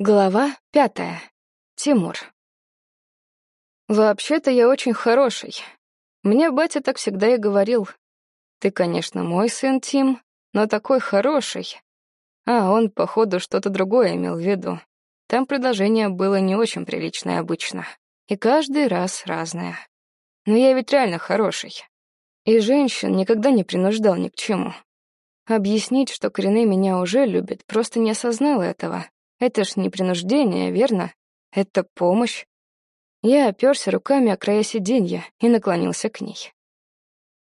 Глава пятая. Тимур. Вообще-то я очень хороший. Мне батя так всегда и говорил. Ты, конечно, мой сын, Тим, но такой хороший. А он, походу, что-то другое имел в виду. Там предложение было не очень приличное обычно. И каждый раз разное. Но я ведь реально хороший. И женщин никогда не принуждал ни к чему. Объяснить, что Корене меня уже любит, просто не осознала этого. Это ж не принуждение, верно? Это помощь. Я оперся руками о края сиденья и наклонился к ней.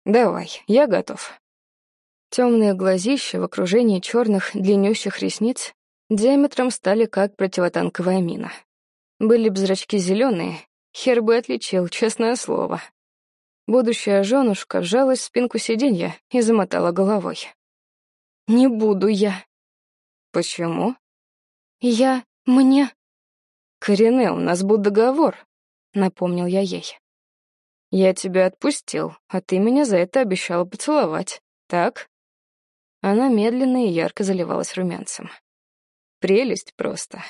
«Давай, я готов». Темные глазища в окружении черных длиннющих ресниц диаметром стали как противотанковая мина. Были б зрачки зеленые, хер бы отличил, честное слово. Будущая женушка вжалась в спинку сиденья и замотала головой. «Не буду я». «Почему?» «Я... мне...» «Корене, у нас был договор», — напомнил я ей. «Я тебя отпустил, а ты меня за это обещала поцеловать, так?» Она медленно и ярко заливалась румянцем. Прелесть просто.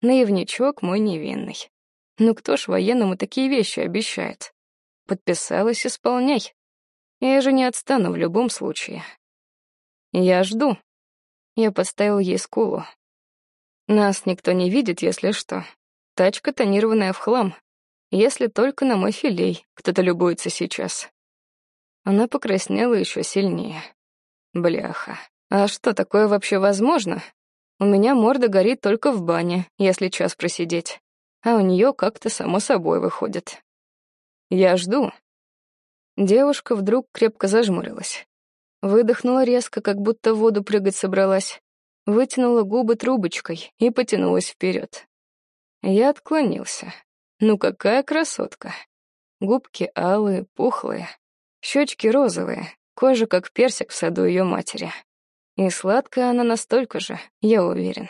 Наивничок мой невинный. Ну кто ж военному такие вещи обещает? Подписалась, исполняй. Я же не отстану в любом случае. Я жду. Я подставил ей скулу, нас никто не видит, если что. Тачка тонированная в хлам. Если только на мой филей кто-то любуется сейчас. Она покраснела еще сильнее. Бляха. А что, такое вообще возможно? У меня морда горит только в бане, если час просидеть. А у нее как-то само собой выходит. Я жду. Девушка вдруг крепко зажмурилась. Выдохнула резко, как будто в воду прыгать собралась вытянула губы трубочкой и потянулась вперед. Я отклонился. Ну какая красотка. Губки алые, пухлые, щечки розовые, кожа как персик в саду ее матери. И сладкая она настолько же, я уверен.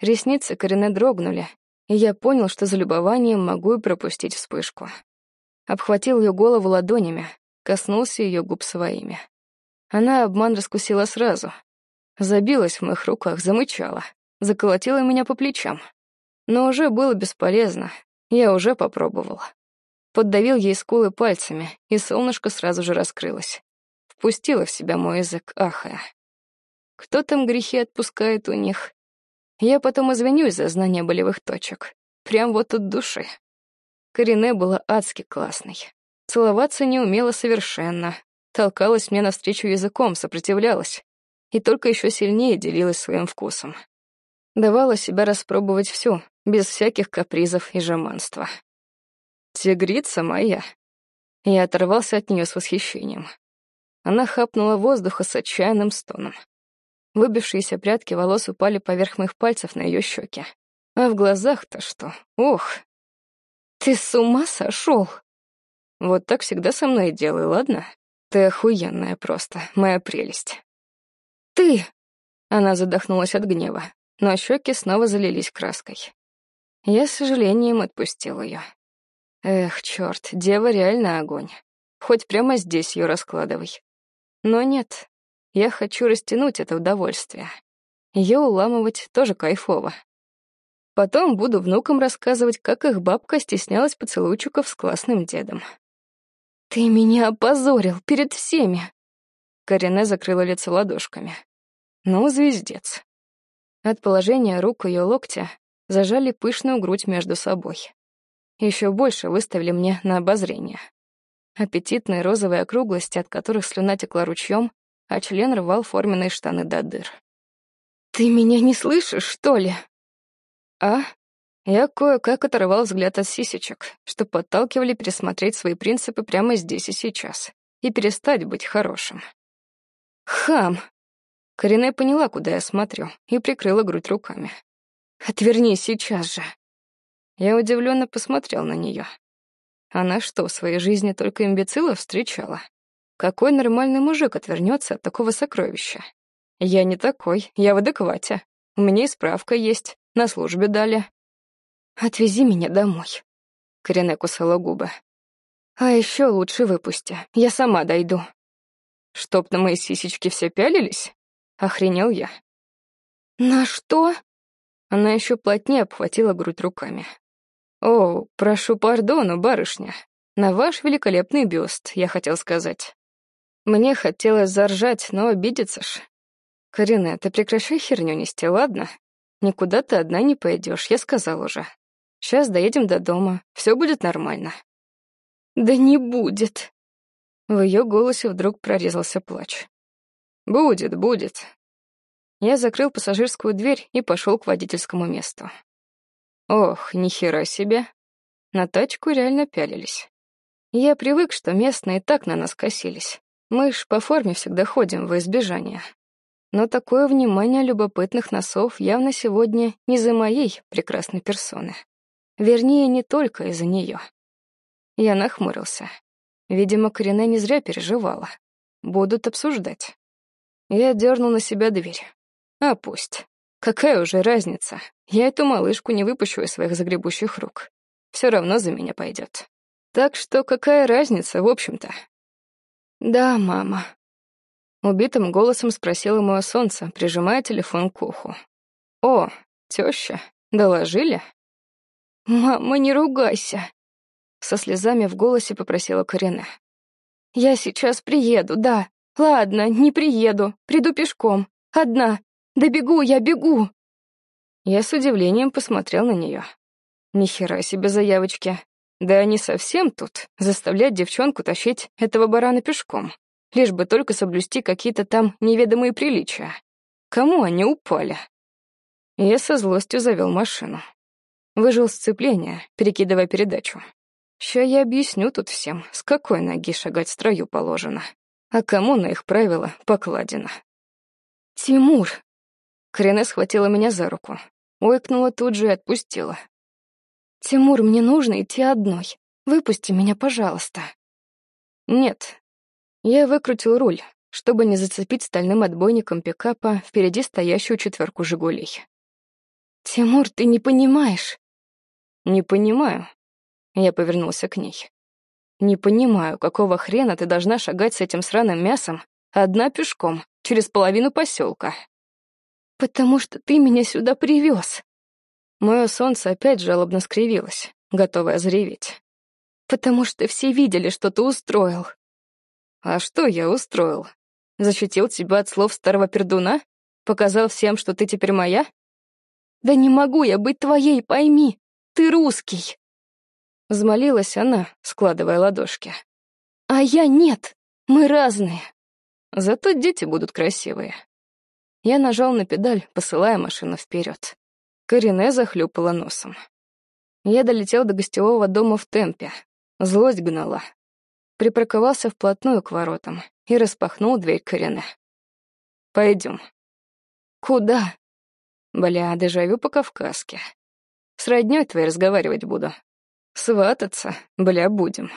Ресницы Корене дрогнули, и я понял, что за любованием могу и пропустить вспышку. Обхватил ее голову ладонями, коснулся ее губ своими. Она обман раскусила сразу, Забилась в моих руках, замычала, заколотила меня по плечам. Но уже было бесполезно, я уже попробовал. Поддавил ей скулы пальцами, и солнышко сразу же раскрылось. Впустила в себя мой язык, ахая. Кто там грехи отпускает у них? Я потом извинюсь за знание болевых точек. Прям вот от души. Корене была адски классной. Целоваться не умела совершенно. Толкалась мне навстречу языком, сопротивлялась и только еще сильнее делилась своим вкусом. Давала себя распробовать всю, без всяких капризов и жеманства. «Тигрица моя!» Я оторвался от нее с восхищением. Она хапнула воздуха с отчаянным стоном. Выбившиеся прядки волос упали поверх моих пальцев на ее щеки. А в глазах-то что? Ох! Ты с ума сошел? Вот так всегда со мной и делай, ладно? Ты охуенная просто, моя прелесть. «Ты!» Она задохнулась от гнева, но щеки снова залились краской. Я с сожалением отпустил ее. Эх, черт, дева реально огонь. Хоть прямо здесь ее раскладывай. Но нет, я хочу растянуть это удовольствие. Ее уламывать тоже кайфово. Потом буду внукам рассказывать, как их бабка стеснялась поцелуйчиков с классным дедом. «Ты меня опозорил перед всеми!» Корене закрыла лицо ладошками. Ну, звездец. От положения рук ее локтя зажали пышную грудь между собой. Еще больше выставили мне на обозрение. Аппетитные розовые округлости, от которых слюна текла ручьем, а член рвал форменные штаны до дыр. «Ты меня не слышишь, что ли?» «А?» Я кое-как оторвал взгляд от сисечек, что подталкивали пересмотреть свои принципы прямо здесь и сейчас и перестать быть хорошим. «Хам!» Корене поняла, куда я смотрю, и прикрыла грудь руками. «Отвернись сейчас же!» Я удивленно посмотрел на нее. Она что, в своей жизни только имбецилов встречала? Какой нормальный мужик отвернется от такого сокровища? Я не такой, я в адеквате. У меня и справка есть, на службе дали. «Отвези меня домой», — Корене кусала губы. «А еще лучше выпусти, я сама дойду». Чтоб на мои сисечки все пялились? Охренел я. На что? Она еще плотнее обхватила грудь руками. «О, прошу пардону, барышня. На ваш великолепный бюст, я хотел сказать». Мне хотелось заржать, но обидеться ж. Карина, ты прекращай херню нести, ладно? Никуда ты одна не пойдешь, я сказал уже. Сейчас доедем до дома, все будет нормально. Да не будет. В ее голосе вдруг прорезался плач. Будет, будет. Я закрыл пассажирскую дверь и пошел к водительскому месту. Ох, ни хера себе. На тачку реально пялились. Я привык, что местные так на нас косились. Мы ж по форме всегда ходим во избежание. Но такое внимание любопытных носов явно сегодня не за моей прекрасной персоны. Вернее, не только из-за нее. Я нахмурился. Видимо, Корене не зря переживала. Будут обсуждать. Я дернул на себя дверь. А пусть. Какая уже разница? Я эту малышку не выпущу из своих загребущих рук. Все равно за меня пойдет. Так что какая разница, в общем-то? Да, мама. Убитым голосом спросила мое солнце, прижимая телефон к уху. О, теща, доложили? Мама, не ругайся. Со слезами в голосе попросила Карина. Я сейчас приеду, да. Ладно, не приеду, приду пешком. Одна. Да бегу я, бегу. Я с удивлением посмотрел на нее. Ни хера себе заявочки. Да они совсем тут, заставлять девчонку тащить этого барана пешком, лишь бы только соблюсти какие-то там неведомые приличия. Кому они упали? Я со злостью завел машину. Выжил сцепление, перекидывая передачу. Ща я объясню тут всем, с какой ноги шагать строю положено, а кому на их правила покладено. «Тимур!» Крене схватила меня за руку, ойкнула тут же и отпустила. «Тимур, мне нужно идти одной. Выпусти меня, пожалуйста». «Нет». Я выкрутил руль, чтобы не зацепить стальным отбойником пикапа впереди стоящую четверку «Жигулей». «Тимур, ты не понимаешь». «Не понимаю». Я повернулся к ней. «Не понимаю, какого хрена ты должна шагать с этим сраным мясом одна пешком через половину поселка?» «Потому что ты меня сюда привез», Мое солнце опять жалобно скривилось, готовое зареветь. «Потому что все видели, что ты устроил». «А что я устроил? Защитил тебя от слов старого пердуна? Показал всем, что ты теперь моя?» «Да не могу я быть твоей, пойми! Ты русский!» Взмолилась она, складывая ладошки. «А я нет! Мы разные!» Зато дети будут красивые. Я нажал на педаль, посылая машину вперед. Корене захлюпала носом. Я долетел до гостевого дома в темпе. Злость гнала. Припарковался вплотную к воротам и распахнул дверь Корене. «Пойдем». «Куда?» «Бля, дежавю по-кавказски. С роднёй твоей разговаривать буду. Свататься, бля, будем».